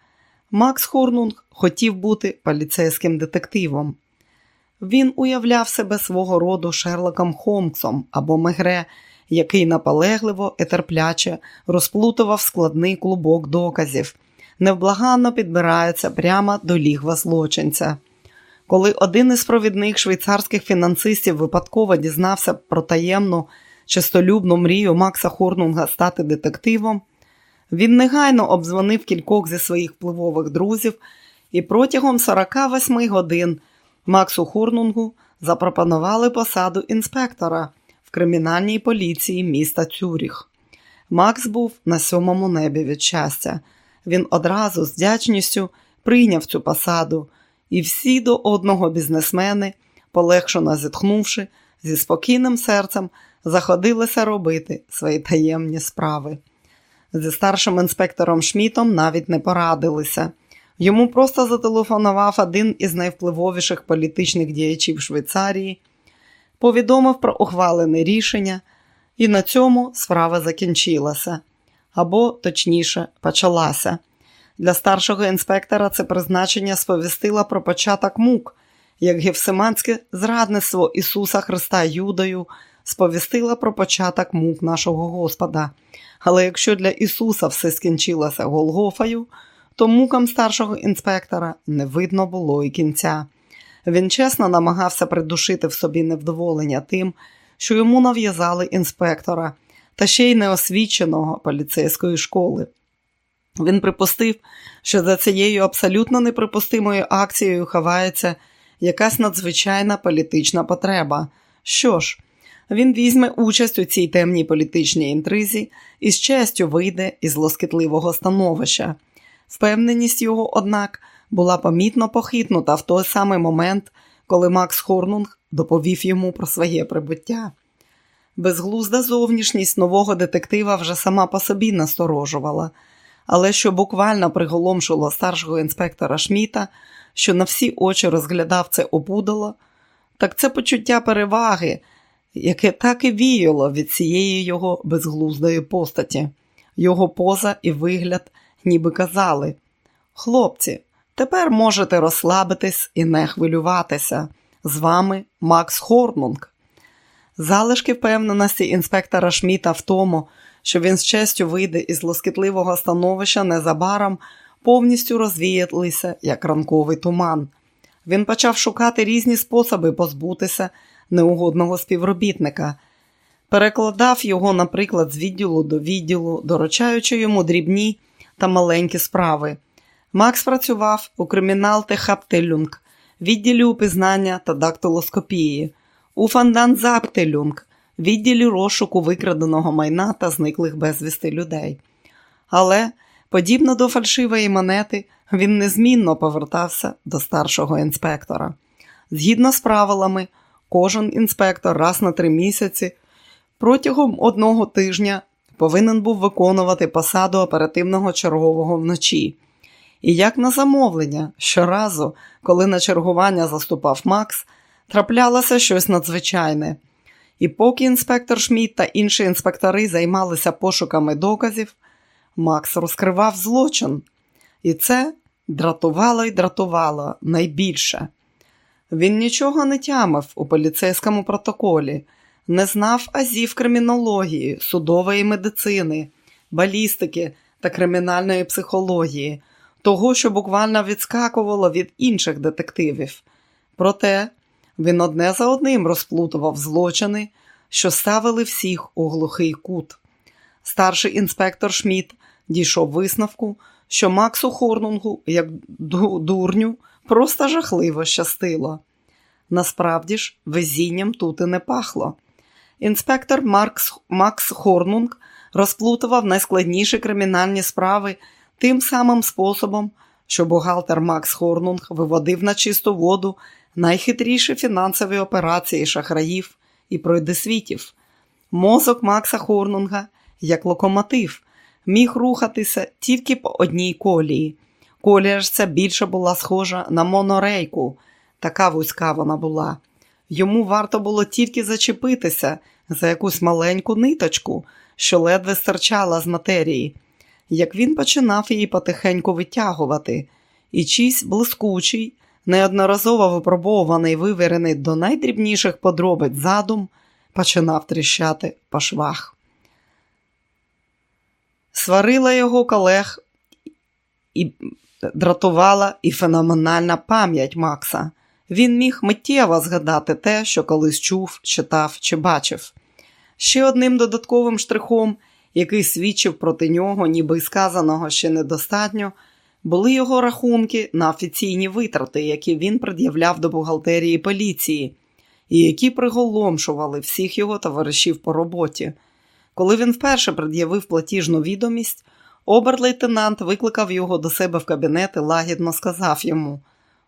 Макс Хорнунг хотів бути поліцейським детективом. Він уявляв себе свого роду Шерлоком Холмсом або Мегре, який наполегливо і терпляче розплутував складний клубок доказів, невблаганно підбирається прямо до лігва злочинця. Коли один із провідних швейцарських фінансистів випадково дізнався про таємну чистолюбну мрію Макса Хорнунга стати детективом, він негайно обдзвонив кількох зі своїх впливових друзів, і протягом 48 годин Максу Хорнунгу запропонували посаду інспектора в кримінальній поліції міста Цюріх. Макс був на сьомому небі від щастя. Він одразу з вдячністю прийняв цю посаду, і всі до одного бізнесмени, полегшено зітхнувши, зі спокійним серцем заходилися робити свої таємні справи. Зі старшим інспектором Шмітом навіть не порадилися. Йому просто зателефонував один із найвпливовіших політичних діячів Швейцарії, повідомив про ухвалене рішення, і на цьому справа закінчилася або, точніше, почалася. Для старшого інспектора це призначення сповістило про початок мук, як гефсиманське зрадництво Ісуса Христа Юдою сповістило про початок мук нашого Господа. Але якщо для Ісуса все скінчилося Голгофою, то мукам старшого інспектора не видно було і кінця. Він чесно намагався придушити в собі невдоволення тим, що йому нав'язали інспектора та ще й неосвіченого поліцейської школи. Він припустив, що за цією абсолютно неприпустимою акцією ховається якась надзвичайна політична потреба. Що ж, він візьме участь у цій темній політичній інтризі і з честю вийде із лоскітливого становища. Впевненість його, однак, була помітно похитнута в той самий момент, коли Макс Хорнунг доповів йому про своє прибуття. Безглузда зовнішність нового детектива вже сама по собі насторожувала, але що буквально приголомшило старшого інспектора Шміта, що на всі очі розглядав це опудало, так це почуття переваги, яке так і віяло від цієї його безглуздої постаті, його поза і вигляд ніби казали: Хлопці, тепер можете розслабитись і не хвилюватися. З вами Макс Хорнунг. Залишки впевненості інспектора Шміта в тому, що він з честю вийде із лоскітливого становища незабаром повністю розвіялися, як ранковий туман. Він почав шукати різні способи позбутися неугодного співробітника, перекладав його, наприклад, з відділу до відділу, доручаючи йому дрібні та маленькі справи. Макс працював у Kriminaltech Abteilung, відділі упізнання та дактилоскопії, у Fahndungsabteilung, відділі розшуку викраденого майна та зниклих безвісти людей. Але, подібно до фальшивої монети, він незмінно повертався до старшого інспектора. Згідно з правилами, кожен інспектор раз на три місяці протягом одного тижня повинен був виконувати посаду оперативного чергового вночі. І як на замовлення, щоразу, коли на чергування заступав Макс, траплялося щось надзвичайне. І поки інспектор Шмідт та інші інспектори займалися пошуками доказів, Макс розкривав злочин. І це дратувало й дратувало найбільше. Він нічого не тямив у поліцейському протоколі не знав азів кримінології, судової медицини, балістики та кримінальної психології, того, що буквально відскакувало від інших детективів. Проте він одне за одним розплутував злочини, що ставили всіх у глухий кут. Старший інспектор Шмідт дійшов висновку, що Максу Хорнунгу, як дурню, просто жахливо щастило. Насправді ж, везінням тут і не пахло. Інспектор Маркс, Макс Хорнунг розплутував найскладніші кримінальні справи тим самим способом, що бухгалтер Макс Хорнунг виводив на чисту воду найхитріші фінансові операції шахраїв і пройдесвітів. Мозок Макса Хорнунга, як локомотив, міг рухатися тільки по одній колії. Колія ж ця більше була схожа на монорейку, така вузька вона була. Йому варто було тільки зачепитися за якусь маленьку ниточку, що ледве стирчала з матерії. Як він починав її потихеньку витягувати, і чийсь блискучий, неодноразово випробований, вивірений до найдрібніших подробиць задум, починав тріщати по швах. Сварила його колег і дратувала і феноменальна пам'ять Макса. Він міг миттєво згадати те, що колись чув, читав чи бачив. Ще одним додатковим штрихом, який свідчив проти нього, ніби сказаного ще недостатньо, були його рахунки на офіційні витрати, які він пред'являв до бухгалтерії поліції, і які приголомшували всіх його товаришів по роботі. Коли він вперше пред'явив платіжну відомість, обер-лейтенант викликав його до себе в кабінет і лагідно сказав йому: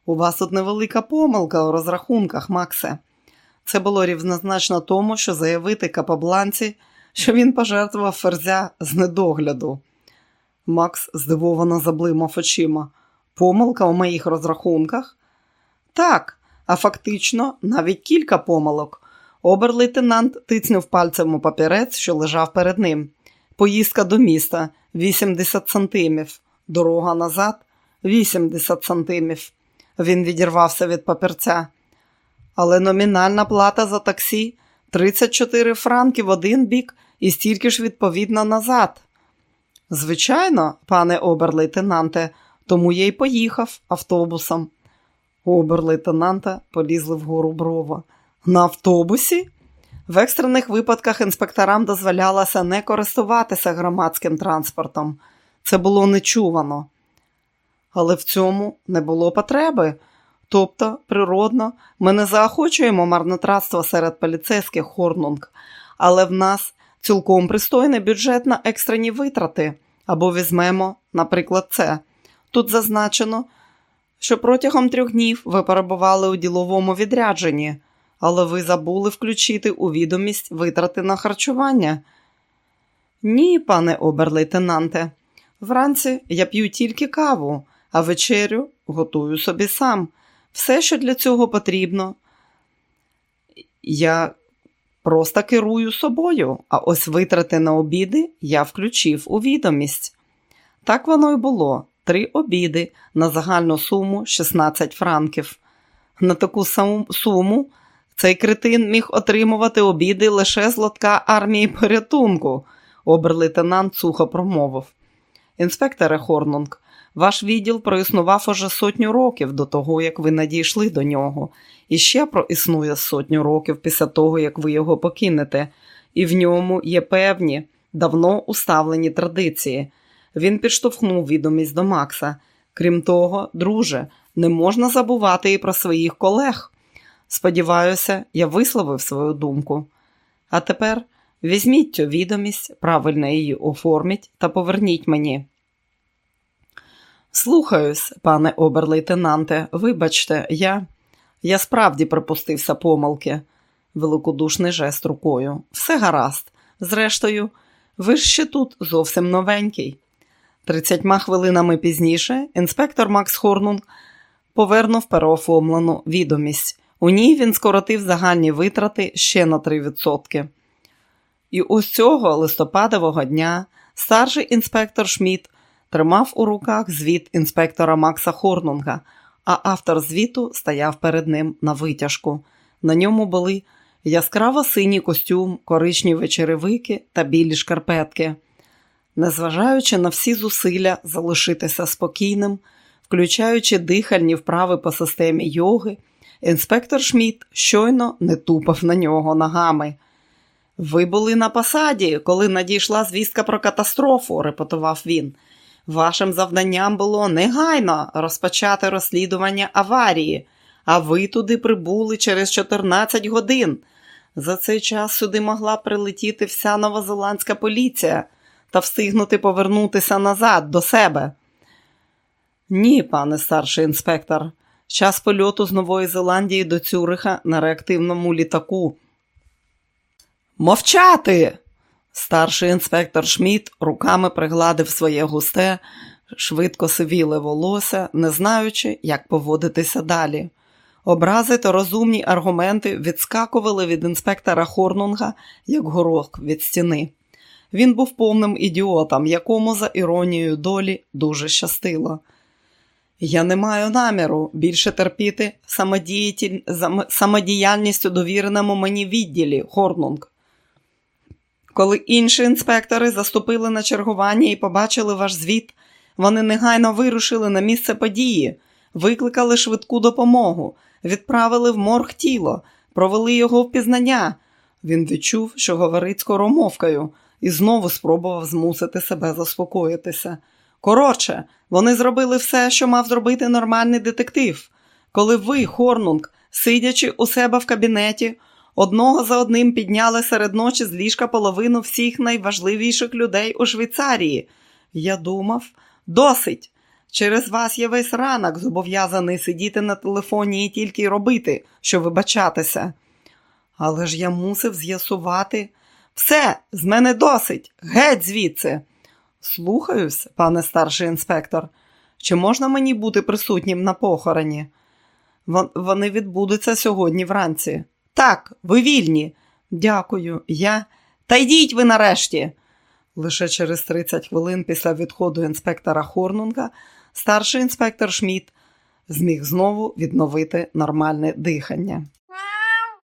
У вас тут невелика помилка у розрахунках, Максе. Це було рівнозначно тому, що заявити капабланці, що він пожертвував ферзя з недогляду. Макс здивовано заблимав очима. Помилка у моїх розрахунках? Так, а фактично навіть кілька помилок. Обер-лейтенант тицнув пальцем у папірець, що лежав перед ним. Поїздка до міста 80 сантимів. Дорога назад 80 сантимів. Він відірвався від папірця. Але номінальна плата за таксі 34 франки в один бік і стільки ж відповідно назад. Звичайно, пане обер-лейтенанте, тому я й поїхав автобусом. Обер-лейтенанта полізли вгору брова. На автобусі? В екстрених випадках інспекторам дозволялося не користуватися громадським транспортом. Це було нечувано. Але в цьому не було потреби. Тобто, природно, ми не заохочуємо марнотратство серед поліцейських хорнунг, але в нас цілком пристойний бюджет на екстрені витрати. Або візьмемо, наприклад, це. Тут зазначено, що протягом трьох днів ви перебували у діловому відрядженні, але ви забули включити у відомість витрати на харчування. Ні, пане обер-лейтенанте. Вранці я п'ю тільки каву, а вечерю готую собі сам. Все, що для цього потрібно. Я просто керую собою, а ось витрати на обіди я включив у відомість. Так воно й було: три обіди на загальну суму 16 франків. На таку суму цей критин міг отримувати обіди лише з лотка армії порятунку, обер-лейтенант сухо промовив. Інспекторе Хорнунг, ваш відділ проіснував уже сотню років до того, як ви надійшли до нього, і ще проіснує сотню років після того, як ви його покинете, і в ньому є певні, давно уставлені традиції. Він підштовхнув відомість до Макса. Крім того, друже, не можна забувати і про своїх колег. Сподіваюся, я висловив свою думку. А тепер візьміть цю відомість, правильно її оформіть та поверніть мені. Слухаюсь, пане обер-лейтенанте, вибачте, я. Я справді припустився помилки, великодушний жест рукою. Все гаразд. Зрештою, ви ж ще тут зовсім новенький. Тридцятьма хвилинами пізніше інспектор Макс Хорнунг повернув переоформлену відомість. У ній він скоротив загальні витрати ще на 3%. І ось цього листопадового дня старший інспектор Шмідт тримав у руках звіт інспектора Макса Хорнунга, а автор звіту стояв перед ним на витяжку. На ньому були яскраво синій костюм, коричневі черевики та білі шкарпетки. Незважаючи на всі зусилля залишитися спокійним, включаючи дихальні вправи по системі йоги, інспектор Шмідт щойно не тупав на нього ногами. Ви були на посаді, коли надійшла звістка про катастрофу, репетував він. Вашим завданням було негайно розпочати розслідування аварії, а ви туди прибули через 14 годин. За цей час сюди могла прилетіти вся новозеландська поліція та встигнути повернутися назад до себе. Ні, пане старший інспектор. Час польоту з Нової Зеландії до Цюриха на реактивному літаку. Мовчати! Старший інспектор Шмідт руками пригладив своє густе, швидко сивіле волосся, не знаючи, як поводитися далі. Образи та розумні аргументи відскакували від інспектора Хорнунга, як горох від стіни. Він був повним ідіотом, якому, за іронією долі, дуже щастило. Я не маю наміру більше терпіти самодіяльність у довіреному мені відділі, Хорнунг. Коли інші інспектори заступили на чергування і побачили ваш звіт, вони негайно вирушили на місце події, викликали швидку допомогу, відправили в морг тіло, провели його впізнання. Він відчув, що говорить скоромовкою, і знову спробував змусити себе заспокоїтися. Коротше, вони зробили все, що мав зробити нормальний детектив. Коли ви, Хорнунг, сидячи у себе в кабінеті, одного за одним підняли серед ночі з ліжка половину всіх найважливіших людей у Швейцарії. Я думав, досить. Через вас я весь ранок зобов'язаний сидіти на телефоні і тільки робити, що вибачатися. Але ж я мусив з'ясувати все, з мене досить, геть звідси. Слухаюсь, пане старший інспектор, чи можна мені бути присутнім на похороні? Вони відбудуться сьогодні вранці. Так, ви вільні. Дякую, я. Та йдіть ви нарешті. Лише через 30 хвилин після відходу інспектора Хорнунга старший інспектор Шмідт зміг знову відновити нормальне дихання.